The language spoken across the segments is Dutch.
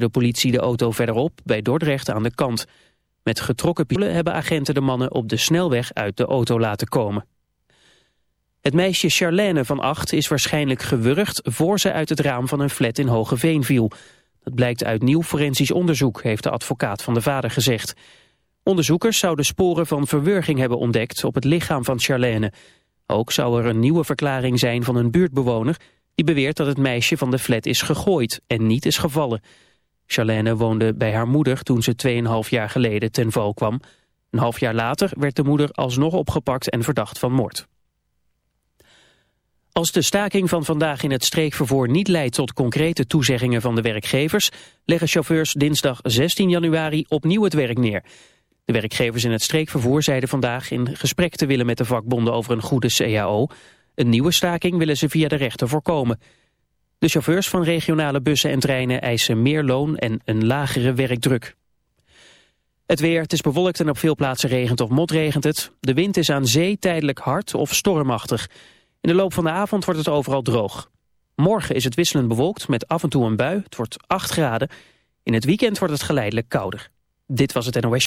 de politie de auto verderop bij Dordrecht aan de kant. Met getrokken pielen hebben agenten de mannen op de snelweg uit de auto laten komen. Het meisje Charlène van acht is waarschijnlijk gewurgd voor ze uit het raam van een flat in Hogeveen viel. Dat blijkt uit nieuw forensisch onderzoek, heeft de advocaat van de vader gezegd. Onderzoekers zouden sporen van verwurging hebben ontdekt op het lichaam van Charlène. Ook zou er een nieuwe verklaring zijn van een buurtbewoner... die beweert dat het meisje van de flat is gegooid en niet is gevallen. Charlène woonde bij haar moeder toen ze 2,5 jaar geleden ten val kwam. Een half jaar later werd de moeder alsnog opgepakt en verdacht van moord. Als de staking van vandaag in het streekvervoer niet leidt tot concrete toezeggingen van de werkgevers, leggen chauffeurs dinsdag 16 januari opnieuw het werk neer. De werkgevers in het streekvervoer zeiden vandaag in gesprek te willen met de vakbonden over een goede CAO. Een nieuwe staking willen ze via de rechter voorkomen. De chauffeurs van regionale bussen en treinen eisen meer loon en een lagere werkdruk. Het weer, het is bewolkt en op veel plaatsen regent of motregent het. De wind is aan zee tijdelijk hard of stormachtig. In de loop van de avond wordt het overal droog. Morgen is het wisselend bewolkt met af en toe een bui. Het wordt 8 graden. In het weekend wordt het geleidelijk kouder. Dit was het NOS.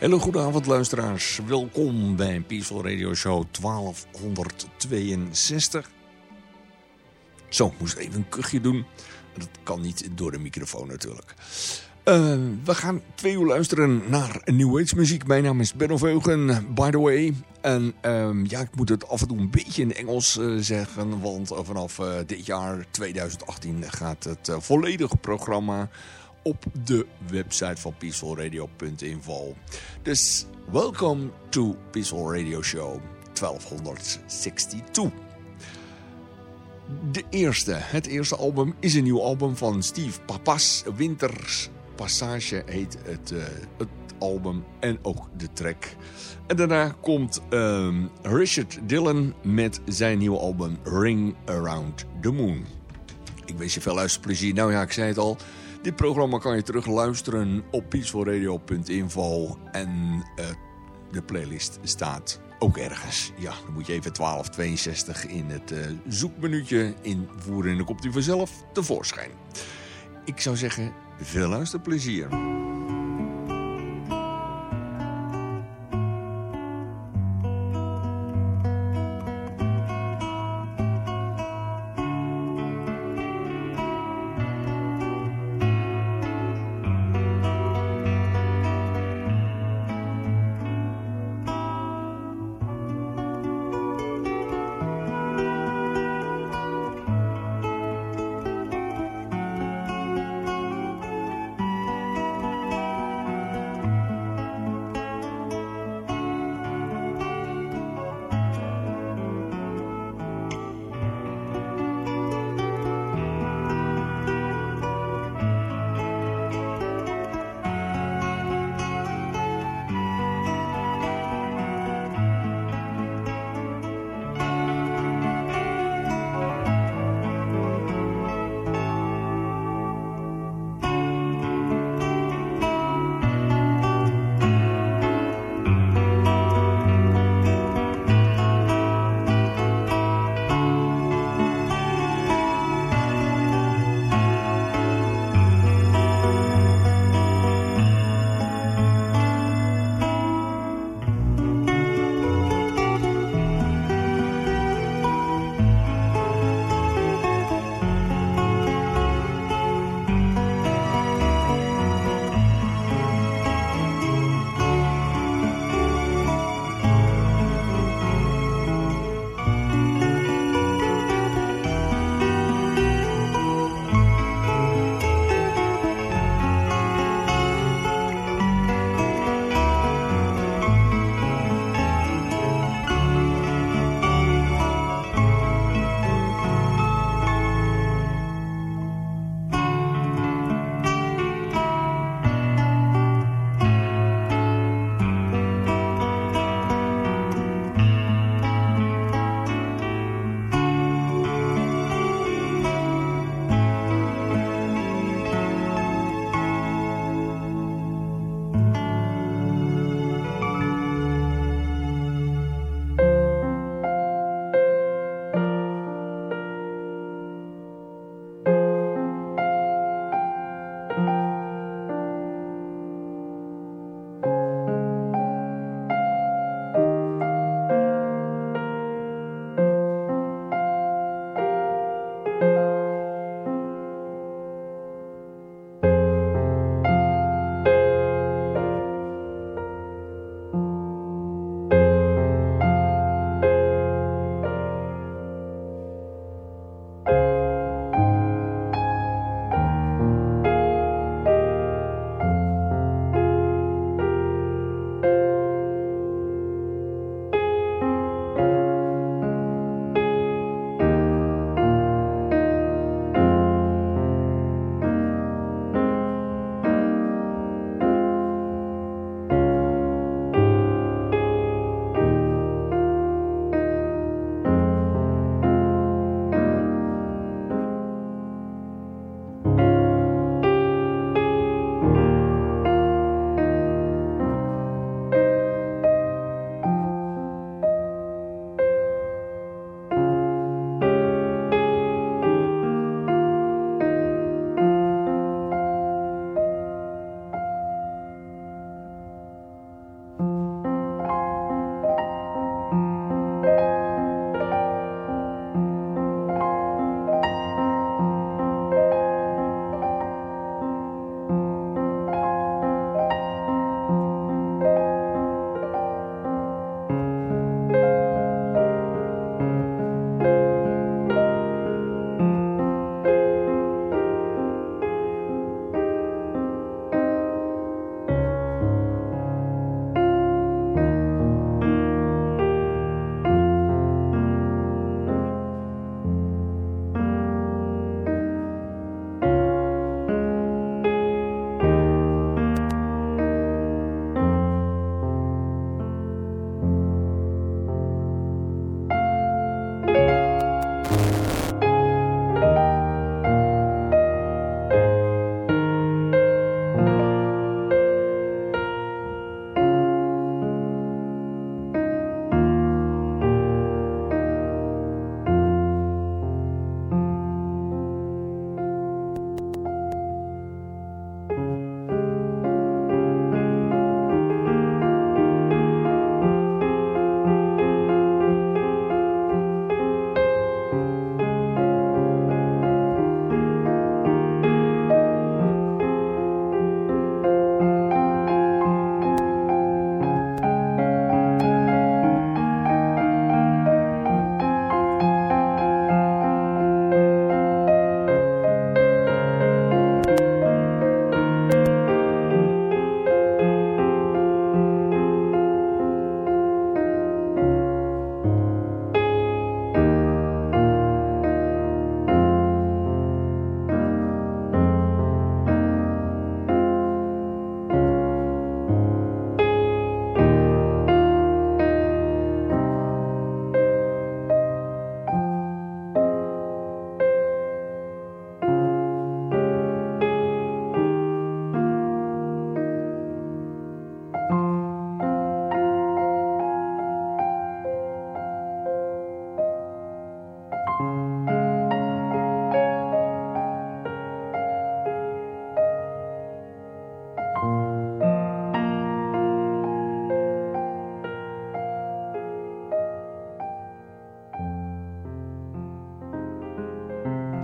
Hele goede avond luisteraars. Welkom bij Peaceful Radio Show 1262. Zo, moest even een kuchje doen. Dat kan niet door de microfoon natuurlijk. Uh, we gaan twee uur luisteren naar New Age muziek. Mijn naam is Ben Veugen, by the way. En um, ja, ik moet het af en toe een beetje in Engels uh, zeggen. Want vanaf uh, dit jaar, 2018, gaat het volledige programma op de website van peacefulradio.info. Dus welcome to Peaceful Radio Show 1262. De eerste, het eerste album is een nieuw album van Steve Papas. Winters Passage heet het, uh, het album en ook de track. En daarna komt um, Richard Dillon met zijn nieuwe album Ring Around the Moon. Ik wens je veel luisterplezier. Nou ja, ik zei het al... Dit programma kan je terug luisteren op peacefulradio.info en uh, de playlist staat ook ergens. Ja, dan moet je even 1262 in het uh, invoeren en dan komt hij vanzelf tevoorschijn. Ik zou zeggen, veel luisterplezier.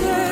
answer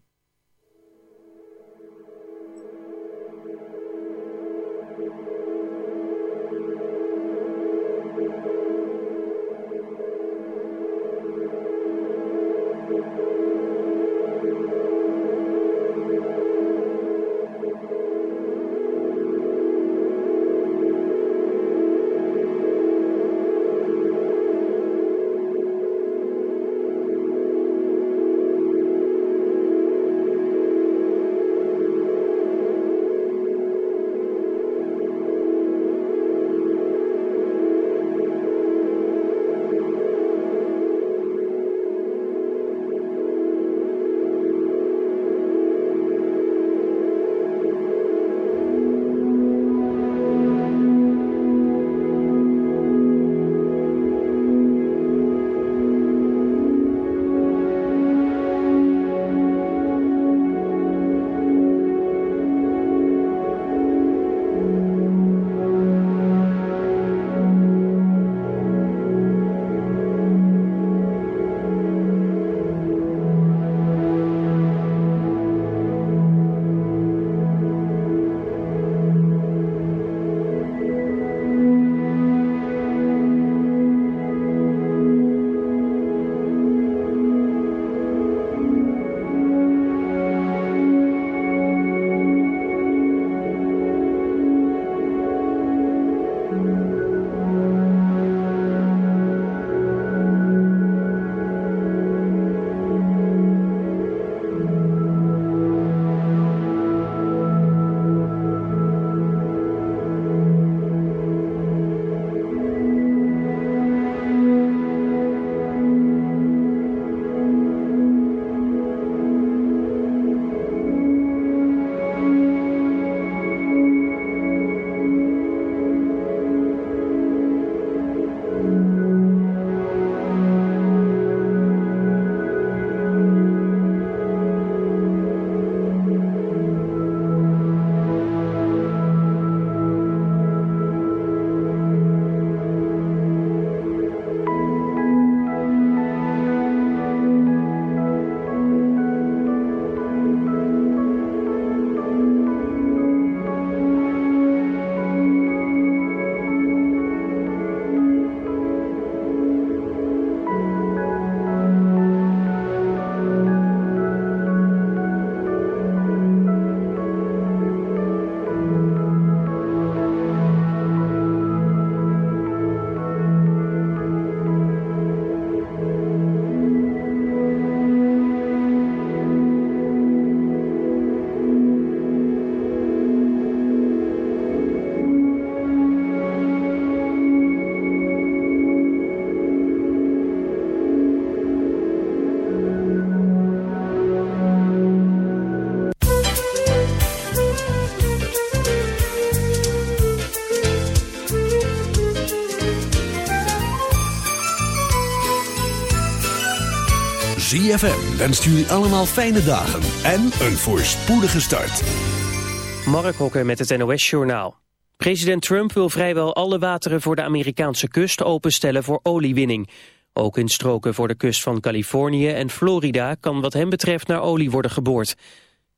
ZFM wenst jullie allemaal fijne dagen en een voorspoedige start. Mark Hokker met het NOS Journaal. President Trump wil vrijwel alle wateren voor de Amerikaanse kust openstellen voor oliewinning. Ook in stroken voor de kust van Californië en Florida kan wat hem betreft naar olie worden geboord.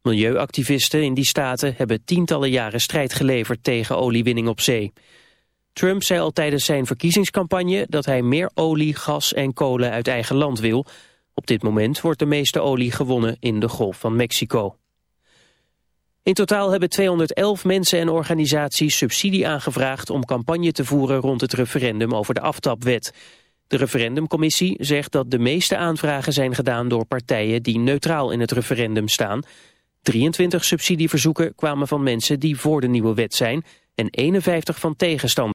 Milieuactivisten in die staten hebben tientallen jaren strijd geleverd tegen oliewinning op zee. Trump zei al tijdens zijn verkiezingscampagne dat hij meer olie, gas en kolen uit eigen land wil... Op dit moment wordt de meeste olie gewonnen in de Golf van Mexico. In totaal hebben 211 mensen en organisaties subsidie aangevraagd om campagne te voeren rond het referendum over de aftapwet. De referendumcommissie zegt dat de meeste aanvragen zijn gedaan door partijen die neutraal in het referendum staan. 23 subsidieverzoeken kwamen van mensen die voor de nieuwe wet zijn en 51 van tegenstanders.